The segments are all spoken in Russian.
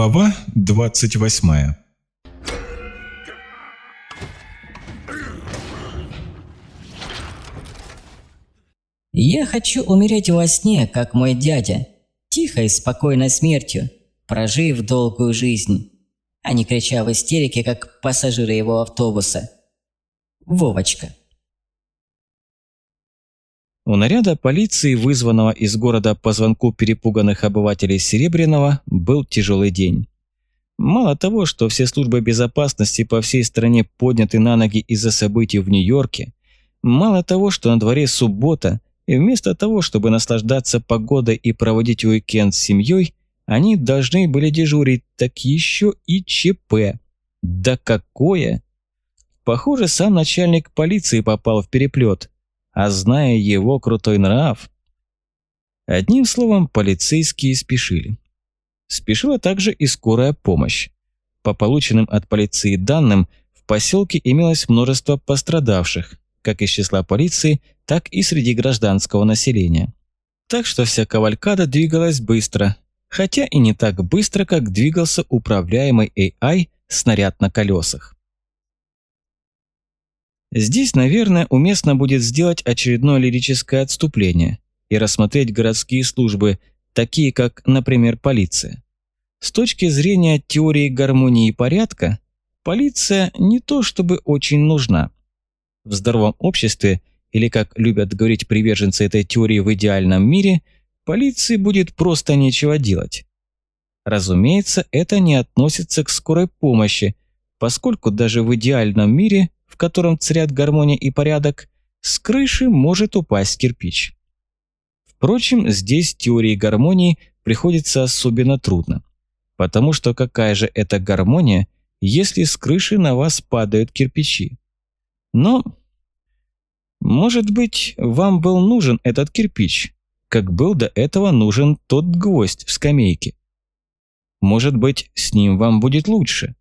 Глава 28 Я хочу умереть во сне, как мой дядя, тихой, спокойной смертью, прожив долгую жизнь, а не крича в истерике, как пассажиры его автобуса. Вовочка. У наряда полиции, вызванного из города по звонку перепуганных обывателей Серебряного, был тяжелый день. Мало того, что все службы безопасности по всей стране подняты на ноги из-за событий в Нью-Йорке, мало того, что на дворе суббота, и вместо того, чтобы наслаждаться погодой и проводить уикенд с семьей, они должны были дежурить, так еще и ЧП. Да какое! Похоже, сам начальник полиции попал в переплет а зная его крутой нрав... Одним словом, полицейские спешили. Спешила также и скорая помощь. По полученным от полиции данным, в поселке имелось множество пострадавших, как из числа полиции, так и среди гражданского населения. Так что вся кавалькада двигалась быстро, хотя и не так быстро, как двигался управляемый AI снаряд на колесах. Здесь, наверное, уместно будет сделать очередное лирическое отступление и рассмотреть городские службы, такие как, например, полиция. С точки зрения теории гармонии и порядка, полиция не то чтобы очень нужна. В здоровом обществе, или как любят говорить приверженцы этой теории в идеальном мире, полиции будет просто нечего делать. Разумеется, это не относится к скорой помощи, поскольку даже в идеальном мире в котором царят гармония и порядок, с крыши может упасть кирпич. Впрочем, здесь теории гармонии приходится особенно трудно, потому что какая же это гармония, если с крыши на вас падают кирпичи? Но, может быть, вам был нужен этот кирпич, как был до этого нужен тот гвоздь в скамейке. Может быть, с ним вам будет лучше.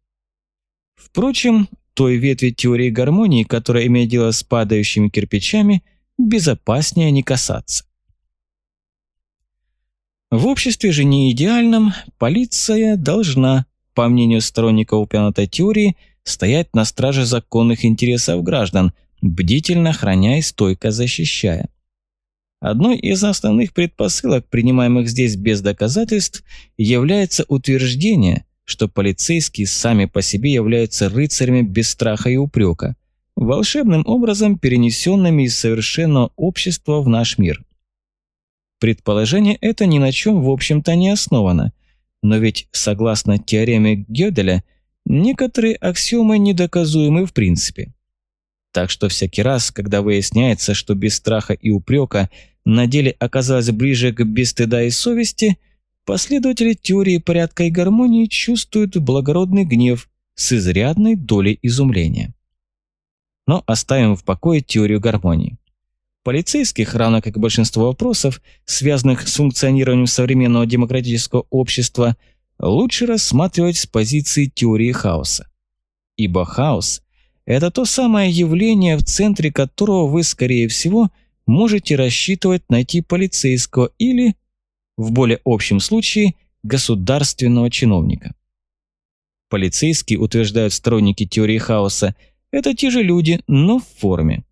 Впрочем, той ветви теории гармонии, которая имеет дело с падающими кирпичами, безопаснее не касаться. В обществе же не идеальном полиция должна, по мнению сторонников упомянутой теории, стоять на страже законных интересов граждан, бдительно храня и стойко защищая. Одной из основных предпосылок, принимаемых здесь без доказательств, является утверждение, что полицейские сами по себе являются рыцарями без страха и упрека, волшебным образом перенесенными из совершенного общества в наш мир. Предположение это ни на чем в общем-то не основано, но ведь, согласно теореме Гёделя, некоторые аксиомы недоказуемы в принципе. Так что всякий раз, когда выясняется, что без страха и упрека на деле оказалось ближе к без стыда и совести – Последователи теории порядка и гармонии чувствуют благородный гнев с изрядной долей изумления. Но оставим в покое теорию гармонии. Полицейских, равно как и большинство вопросов, связанных с функционированием современного демократического общества, лучше рассматривать с позиции теории хаоса. Ибо хаос – это то самое явление, в центре которого вы, скорее всего, можете рассчитывать найти полицейского или в более общем случае государственного чиновника. Полицейские, утверждают сторонники теории хаоса, это те же люди, но в форме.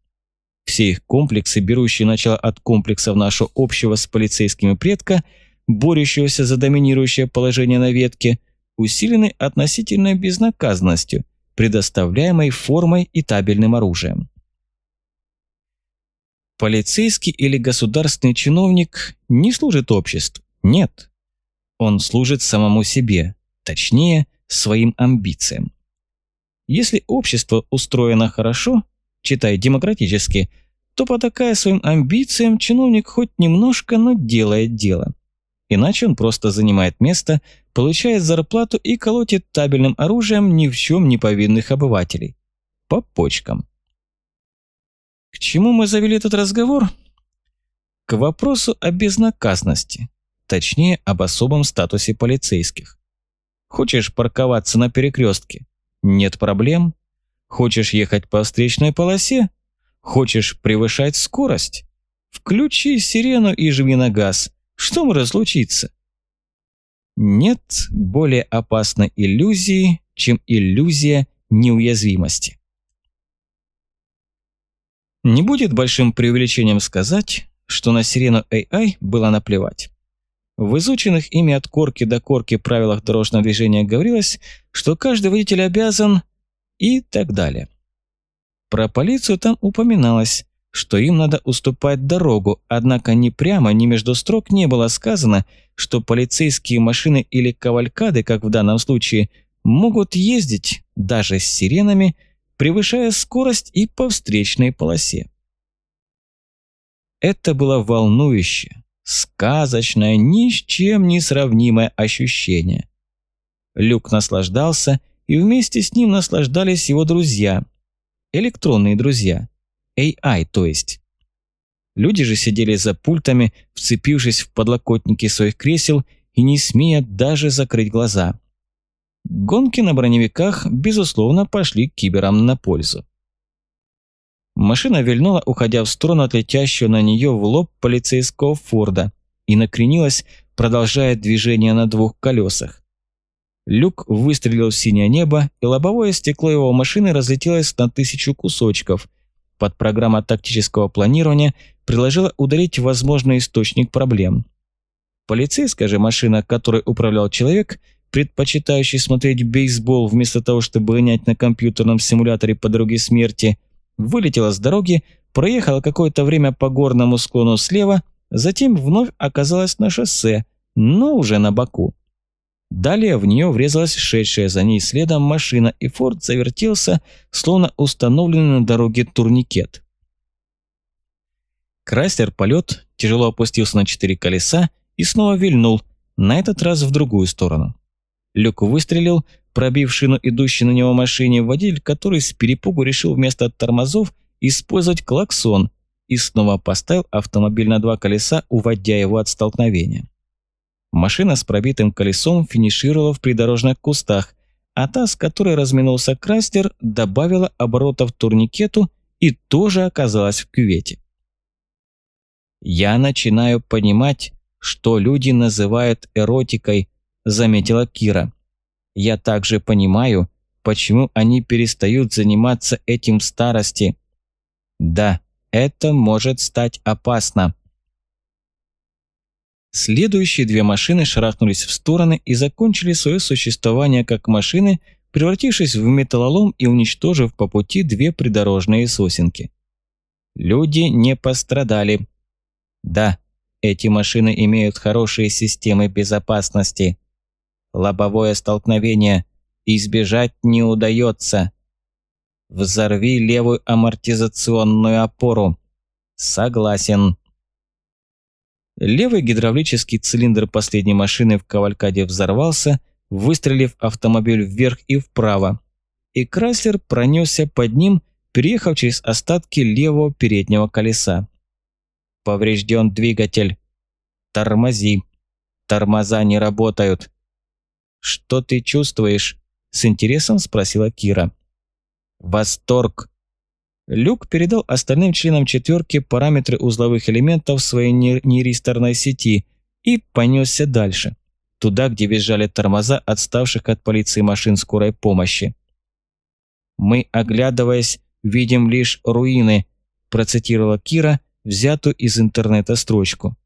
Все их комплексы, берущие начало от комплексов нашего общего с полицейскими предка, борющегося за доминирующее положение на ветке, усилены относительной безнаказанностью, предоставляемой формой и табельным оружием. Полицейский или государственный чиновник не служит обществу. Нет. Он служит самому себе, точнее, своим амбициям. Если общество устроено хорошо, читай демократически, то потакая своим амбициям, чиновник хоть немножко, но делает дело. Иначе он просто занимает место, получает зарплату и колотит табельным оружием ни в чем не повинных обывателей. По почкам. К чему мы завели этот разговор? К вопросу о безнаказанности, точнее об особом статусе полицейских. Хочешь парковаться на перекрестке? Нет проблем. Хочешь ехать по встречной полосе? Хочешь превышать скорость? Включи сирену и жми на газ. Что может случиться? Нет более опасной иллюзии, чем иллюзия неуязвимости. Не будет большим преувеличением сказать, что на сирену AI было наплевать. В изученных ими от корки до корки правилах дорожного движения говорилось, что каждый водитель обязан и так далее. Про полицию там упоминалось, что им надо уступать дорогу, однако ни прямо, ни между строк не было сказано, что полицейские машины или кавалькады, как в данном случае, могут ездить, даже с сиренами, превышая скорость и по встречной полосе. Это было волнующее, сказочное, ни с чем не сравнимое ощущение. Люк наслаждался, и вместе с ним наслаждались его друзья. Электронные друзья. AI, то есть. Люди же сидели за пультами, вцепившись в подлокотники своих кресел и не смея даже закрыть глаза. Гонки на броневиках, безусловно, пошли киберам на пользу. Машина вильнула, уходя в сторону от летящего на нее в лоб полицейского Форда, и накренилась, продолжая движение на двух колесах. Люк выстрелил в синее небо, и лобовое стекло его машины разлетелось на тысячу кусочков. Под программа тактического планирования приложила удалить возможный источник проблем. Полицейская же машина, которой управлял человек, предпочитающий смотреть бейсбол вместо того, чтобы гонять на компьютерном симуляторе по дороге смерти, вылетела с дороги, проехала какое-то время по горному склону слева, затем вновь оказалась на шоссе, но уже на боку. Далее в нее врезалась шедшая за ней следом машина, и Форд завертелся, словно установленный на дороге турникет. Крайслер-полет тяжело опустился на четыре колеса и снова вильнул, на этот раз в другую сторону. Люк выстрелил, пробив шину идущей на него машине, водитель, который с перепугу решил вместо тормозов использовать клаксон и снова поставил автомобиль на два колеса, уводя его от столкновения. Машина с пробитым колесом финишировала в придорожных кустах, а та, с которой разминулся Крастер, добавила оборотов турникету и тоже оказалась в кювете. «Я начинаю понимать, что люди называют эротикой», – заметила Кира. «Я также понимаю, почему они перестают заниматься этим в старости. Да, это может стать опасно». Следующие две машины шарахнулись в стороны и закончили свое существование как машины, превратившись в металлолом и уничтожив по пути две придорожные сосенки. Люди не пострадали. Да, эти машины имеют хорошие системы безопасности. Лобовое столкновение избежать не удается. Взорви левую амортизационную опору. Согласен. Левый гидравлический цилиндр последней машины в кавалькаде взорвался, выстрелив автомобиль вверх и вправо, и Крайслер пронесся под ним, переехав через остатки левого переднего колеса. Поврежден двигатель. Тормози. Тормоза не работают. «Что ты чувствуешь?» – с интересом спросила Кира. «Восторг», Люк передал остальным членам четверки параметры узловых элементов своей нейристорной сети и понесся дальше, туда, где визжали тормоза отставших от полиции машин скорой помощи. «Мы, оглядываясь, видим лишь руины», процитировала Кира, взятую из интернета строчку.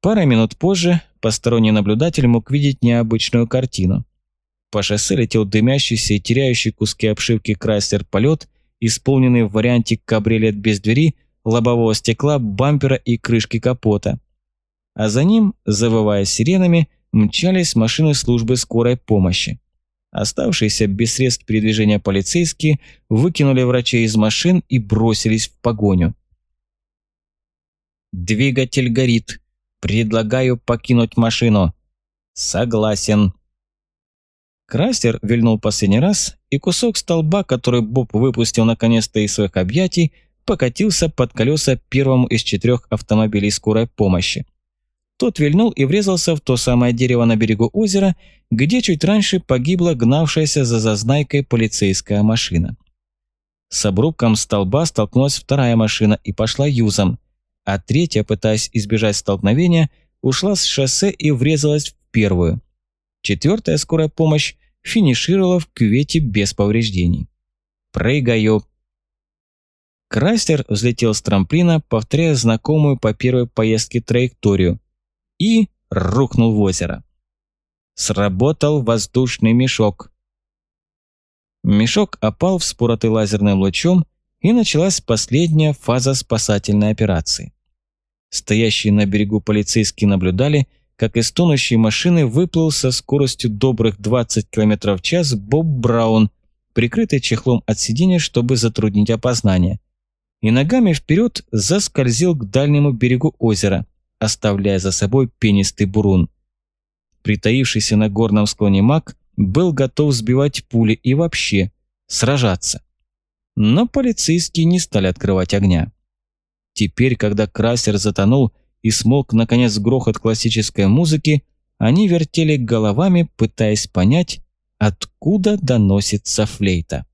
Пара минут позже посторонний наблюдатель мог видеть необычную картину. По шоссе летел дымящийся и теряющий куски обшивки Крайслер полет – исполненный в варианте кабриолет без двери, лобового стекла, бампера и крышки капота. А за ним, завывая сиренами, мчались машины службы скорой помощи. Оставшиеся без средств передвижения полицейские выкинули врачей из машин и бросились в погоню. «Двигатель горит. Предлагаю покинуть машину». «Согласен», Крастер вильнул последний раз, и кусок столба, который Боб выпустил наконец-то из своих объятий, покатился под колеса первому из четырех автомобилей скорой помощи. Тот вильнул и врезался в то самое дерево на берегу озера, где чуть раньше погибла гнавшаяся за зазнайкой полицейская машина. С обрубком столба столкнулась вторая машина и пошла юзом, а третья, пытаясь избежать столкновения, ушла с шоссе и врезалась в первую. Четвертая скорая помощь финишировала в кювете без повреждений. Прыгаю. Крайслер взлетел с трамплина, повторяя знакомую по первой поездке траекторию, и рухнул в озеро. Сработал воздушный мешок. Мешок опал вспоротый лазерным лучом, и началась последняя фаза спасательной операции. Стоящие на берегу полицейские наблюдали, как из тонущей машины выплыл со скоростью добрых 20 км в час Боб Браун, прикрытый чехлом от сиденья, чтобы затруднить опознание. И ногами вперед заскользил к дальнему берегу озера, оставляя за собой пенистый бурун. Притаившийся на горном склоне маг был готов сбивать пули и вообще сражаться. Но полицейские не стали открывать огня. Теперь, когда Красер затонул и смолк наконец грохот классической музыки, они вертели головами, пытаясь понять, откуда доносится флейта.